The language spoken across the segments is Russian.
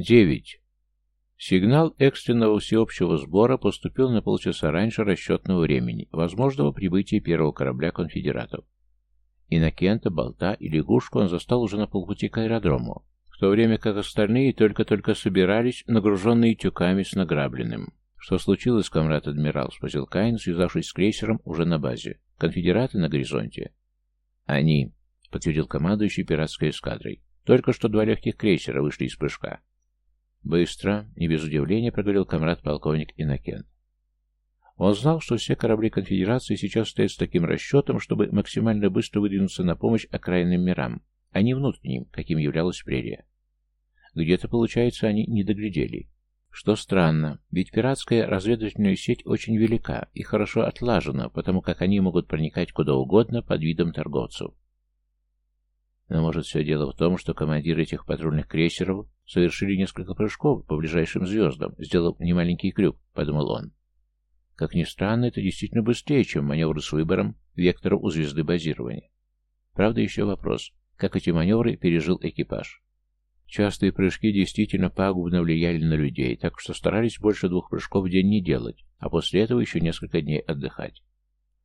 Девять. Сигнал экстренного всеобщего сбора поступил на полчаса раньше расчетного времени, возможного прибытия первого корабля конфедератов. Иннокента, Болта и Лягушку он застал уже на полпути к аэродрому, в то время как остальные только-только собирались, нагруженные тюками с награбленным. «Что случилось, комрад-адмирал?» — спросил Каин, связавшись с крейсером уже на базе. «Конфедераты на горизонте?» «Они», — подтвердил командующий пиратской эскадрой. «Только что два легких крейсера вышли из прыжка». «Быстро», — не без удивления проговорил комрад-полковник Иннокент. Он знал, что все корабли конфедерации сейчас стоят с таким расчетом, чтобы максимально быстро выдвинуться на помощь окраинным мирам, а не внутренним, каким являлась прерия. Где-то, получается, они не доглядели. Что странно, ведь пиратская разведывательная сеть очень велика и хорошо отлажена, потому как они могут проникать куда угодно под видом торговцев. Но может все дело в том, что командиры этих патрульных крейсеров совершили несколько прыжков по ближайшим звездам, сделав немаленький крюк, подумал он. Как ни странно, это действительно быстрее, чем маневры с выбором вектора у звезды базирования. Правда, еще вопрос, как эти маневры пережил экипаж. Частые прыжки действительно пагубно влияли на людей, так что старались больше двух прыжков в день не делать, а после этого еще несколько дней отдыхать.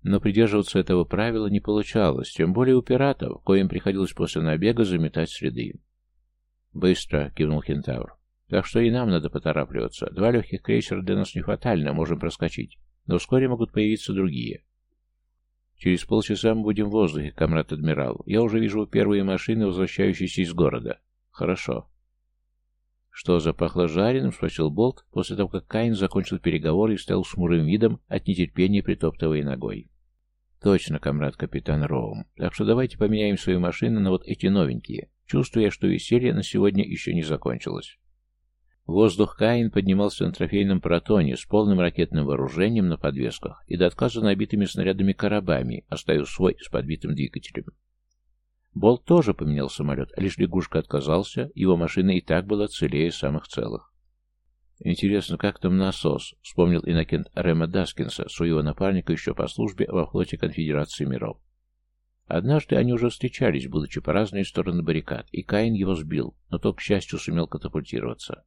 Но придерживаться этого правила не получалось, тем более у пиратов, коим приходилось после набега заметать следы. «Быстро!» — кивнул Кентавр. «Так что и нам надо поторапливаться. Два легких крейсера для нас не фатально, можем проскочить, но вскоре могут появиться другие». «Через полчаса мы будем в воздухе, комрад-адмирал. Я уже вижу первые машины, возвращающиеся из города. «Хорошо». «Что, запахло жареным?» — спросил Болт, после того, как Каин закончил переговоры и стал с хмурым видом от нетерпения притоптывая ногой. «Точно, комрад капитан Роум. Так что давайте поменяем свои машины на вот эти новенькие, чувствуя, что веселье на сегодня еще не закончилось». воздух Каин поднимался на трофейном протоне с полным ракетным вооружением на подвесках и до отказа набитыми снарядами коробами, оставив свой с подбитым двигателем. Болт тоже поменял самолет, а лишь лягушка отказался, его машина и так была целее самых целых. «Интересно, как там насос?» — вспомнил инокент Рема Даскинса, своего напарника еще по службе во флоте Конфедерации миров. Однажды они уже встречались, будучи по разные стороны баррикад, и Каин его сбил, но тот, к счастью, сумел катапультироваться.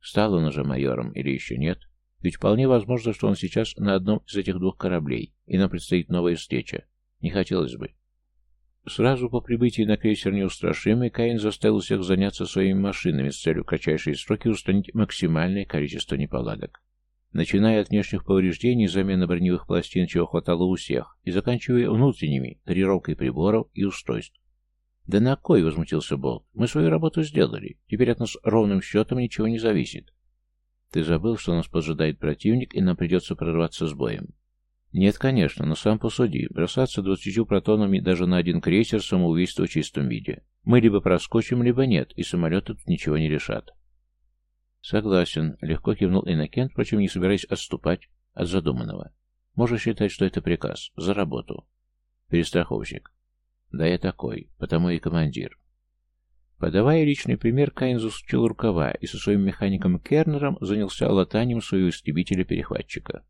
Стал он уже майором или еще нет? Ведь вполне возможно, что он сейчас на одном из этих двух кораблей, и нам предстоит новая встреча. Не хотелось бы. Сразу по прибытии на крейсер неустрашимый Каин заставил всех заняться своими машинами с целью в кратчайшие сроки устранить максимальное количество неполадок. Начиная от внешних повреждений, замены броневых пластин, чего хватало у всех, и заканчивая внутренними, тренировкой приборов и устройств. «Да на кой?» — возмутился Болт. «Мы свою работу сделали. Теперь от нас ровным счетом ничего не зависит». «Ты забыл, что нас поджидает противник, и нам придется прорваться с боем. Нет, конечно, но сам посуди. Бросаться двадцатью протонами даже на один крейсер самоубийство в чистом виде. Мы либо проскочим, либо нет, и самолеты тут ничего не решат. Согласен, легко кивнул Иннокент, впрочем, не собираясь отступать от задуманного. Можешь считать, что это приказ. За работу. Перестраховщик. Да я такой, потому и командир. Подавая личный пример, Каин засучил рукава и со своим механиком Кернером занялся латанием своего истребителя-перехватчика.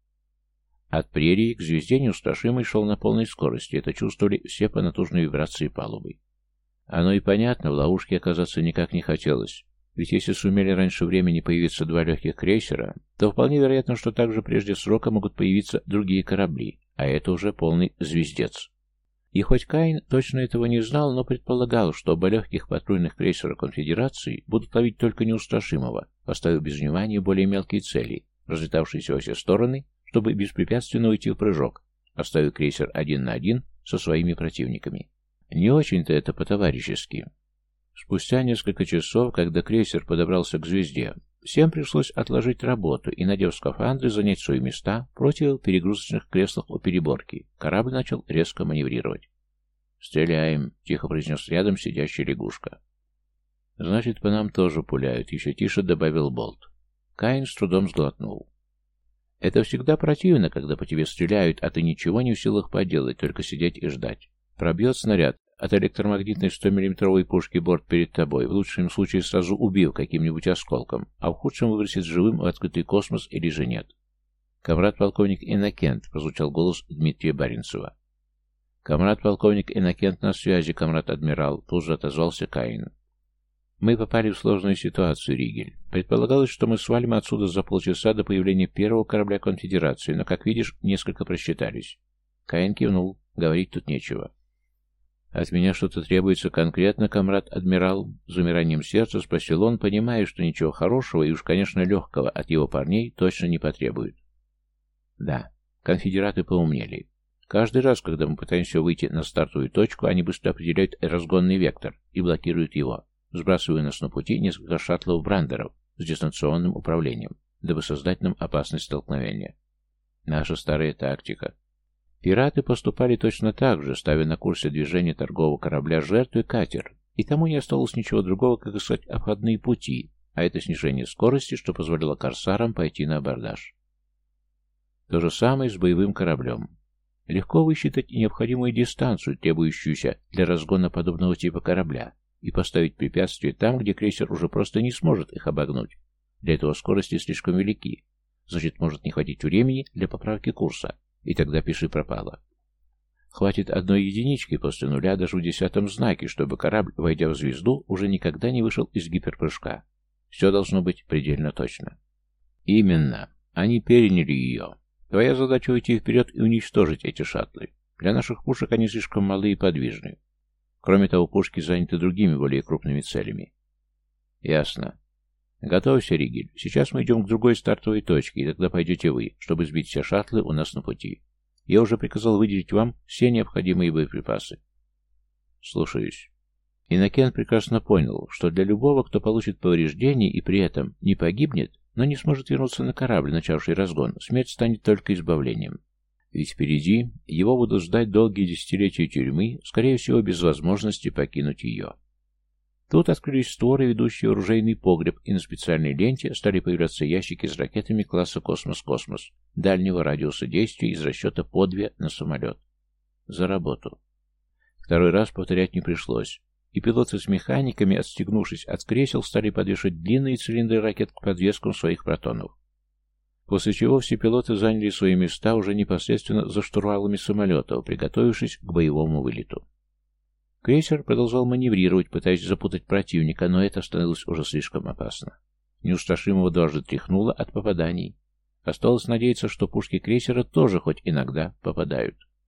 От прерии к звезде неустрашимый шел на полной скорости, это чувствовали все по вибрации палубы. Оно и понятно, в ловушке оказаться никак не хотелось. Ведь если сумели раньше времени появиться два легких крейсера, то вполне вероятно, что также прежде срока могут появиться другие корабли, а это уже полный звездец. И хоть Каин точно этого не знал, но предполагал, что оба легких патрульных крейсера Конфедерации будут ловить только неустрашимого, поставив без внимания более мелкие цели, разлетавшиеся во все стороны чтобы беспрепятственно уйти в прыжок, оставив крейсер один на один со своими противниками. Не очень-то это по-товарищески. Спустя несколько часов, когда крейсер подобрался к звезде, всем пришлось отложить работу и, надев скафандры, занять свои места против перегрузочных креслах у переборки. Корабль начал резко маневрировать. «Стреляем», — тихо произнес рядом сидящая лягушка. «Значит, по нам тоже пуляют», — еще тише добавил Болт. Каин с трудом сглотнул. Это всегда противно, когда по тебе стреляют, а ты ничего не в силах поделать, только сидеть и ждать. Пробьет снаряд от электромагнитной 100-мм пушки борт перед тобой, в лучшем случае сразу убив каким-нибудь осколком, а в худшем выбросит живым в открытый космос или же нет. «Комрад-полковник Иннокент», — прозвучал голос Дмитрия Баренцева. «Комрад-полковник Иннокент на связи, комрад-адмирал», — тут же отозвался Каин. Мы попали в сложную ситуацию, Ригель. Предполагалось, что мы свалим отсюда за полчаса до появления первого корабля конфедерации, но, как видишь, несколько просчитались. Каин кивнул. Говорить тут нечего. «От меня что-то требуется конкретно, комрад-адмирал?» С умиранием сердца спросил он, понимая, что ничего хорошего и уж, конечно, легкого от его парней точно не потребует. «Да, конфедераты поумнели. Каждый раз, когда мы пытаемся выйти на стартовую точку, они быстро определяют разгонный вектор и блокируют его, сбрасывая нас на пути несколько шаттлов-брандеров с дистанционным управлением, дабы создать нам опасность столкновения. Наша старая тактика. Пираты поступали точно так же, ставя на курсе движения торгового корабля жертвы катер, и тому не осталось ничего другого, как искать обходные пути, а это снижение скорости, что позволило корсарам пойти на абордаж. То же самое с боевым кораблем. Легко высчитать необходимую дистанцию, требующуюся для разгона подобного типа корабля, и поставить препятствия там, где крейсер уже просто не сможет их обогнуть. Для этого скорости слишком велики, значит, может не хватить времени для поправки курса, и тогда пиши пропало. Хватит одной единички после нуля даже в десятом знаке, чтобы корабль, войдя в звезду, уже никогда не вышел из гиперпрыжка. Все должно быть предельно точно. Именно. Они переняли ее. Твоя задача уйти вперед и уничтожить эти шаттлы. Для наших пушек они слишком малы и подвижны. Кроме того, пушки заняты другими, более крупными целями. Ясно. Готовься, Ригель. Сейчас мы идем к другой стартовой точке, и тогда пойдете вы, чтобы сбить все шаттлы у нас на пути. Я уже приказал выделить вам все необходимые боеприпасы. Слушаюсь. Иннокен прекрасно понял, что для любого, кто получит повреждения и при этом не погибнет, но не сможет вернуться на корабль, начавший разгон, смерть станет только избавлением. Ведь впереди его будут ждать долгие десятилетия тюрьмы, скорее всего, без возможности покинуть ее. Тут открылись створы, ведущие в оружейный погреб, и на специальной ленте стали появляться ящики с ракетами класса «Космос-Космос» дальнего радиуса действия из расчета по две на самолет. За работу. Второй раз повторять не пришлось и пилоты с механиками, отстегнувшись от кресел, стали подвешивать длинные цилиндры ракет к подвескам своих протонов. После чего все пилоты заняли свои места уже непосредственно за штурвалами самолетов, приготовившись к боевому вылету. Крейсер продолжал маневрировать, пытаясь запутать противника, но это становилось уже слишком опасно. Неустрашимого дважды тряхнуло от попаданий. Осталось надеяться, что пушки крейсера тоже хоть иногда попадают.